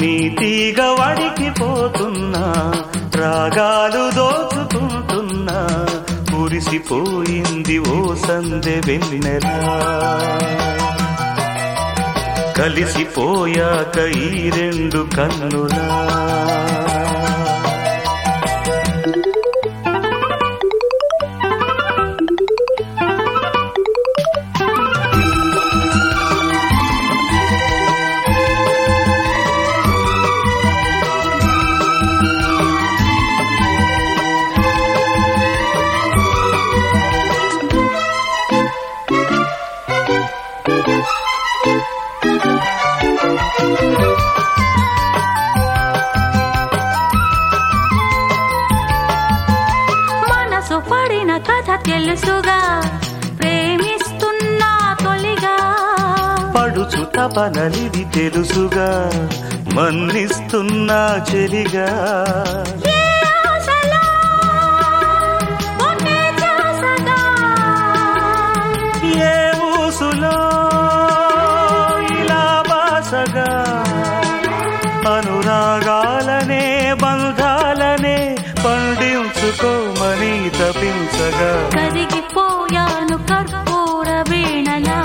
నీతిగా తీగ వడికిపోతున్నా రాగాలు దోచుకుంటున్నా కురిసిపోయింది ఓ సందె వెన్నెలా. కలిసిపోయాక ఈ రెండు కన్నులా. మనసు పడిన కథ తెలుసుగా ప్రేమిస్తున్నా తొలిగా. పడుచు తపనలిది తెలుసుగా మన్నిస్తున్నా చెలిగా. అనురాగాలనే బంధాలనే పండించుకోమని తపించగా. కరిగిపోయాను కర్పూర వీణలా.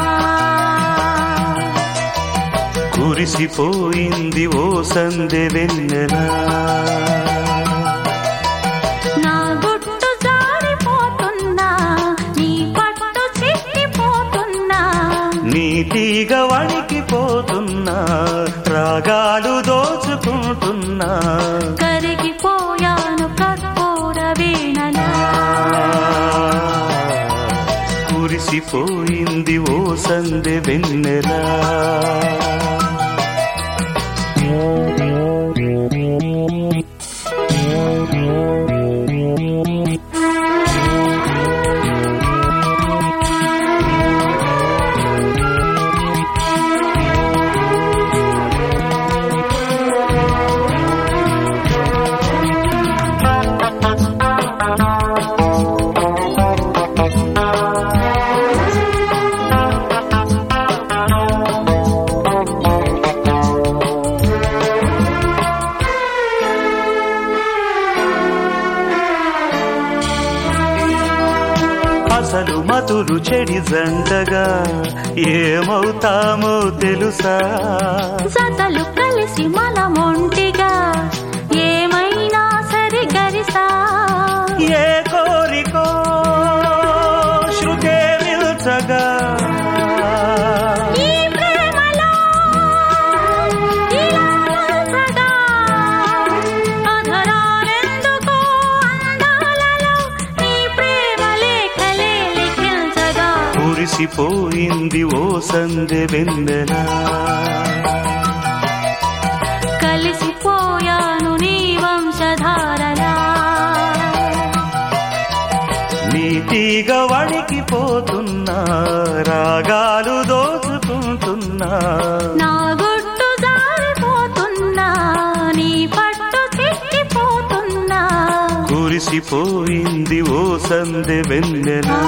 కురిసిపోయింది ఓ సందె వెన్నెలా. నా గుట్టు జారిపోతున్నా నీ పట్టు చిక్కిపోతున్నా నీ తీగ వణికిపోతున్నా రాగాలు దోచుకుంటున్నా. కరిగిపోయాను కర్పూర వీణలా కురిసిపోయింది ఓ సందె వెన్నెలా. అసలు మతులు చెడి జంటగా ఏమవుతామో తెలుసా? జతలు కలిసి మనమొంటిగా కురిసిపోయింది ఓ సందె వెన్నెలా. కలిసిపోయాను నీ వంశధారలా నీ తీగ వణికిపోతున్నా రాగాలు దోచుకుంటున్నా. నా గుట్టు జారిపోతున్నా నీ పట్టు చిక్కిపోతున్నా. కురిసిపోయింది ఓ సందె వెన్నెలా.